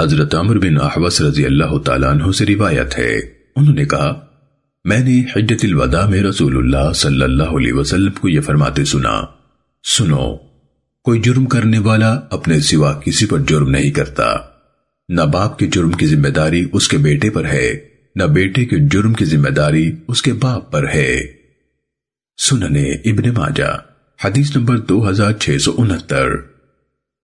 حضرت عمر بن احوس رضی اللہ تعالیٰ عنہ سے روایت ہے۔ انہوں نے کہا، میں نے حجت الوداع میں رسول اللہ صلی اللہ علیہ وسلم کو یہ فرماتے سنا، سنو، کوئی جرم کرنے والا اپنے سوا کسی پر جرم نہیں کرتا۔ نہ باپ کے جرم کی ذمہ داری اس کے بیٹے پر ہے، نہ بیٹے کے جرم کی ذمہ داری اس کے باپ پر ہے۔ سننے ابن ماجہ، حدیث نمبر دو ہزار چھ سو انہتر۔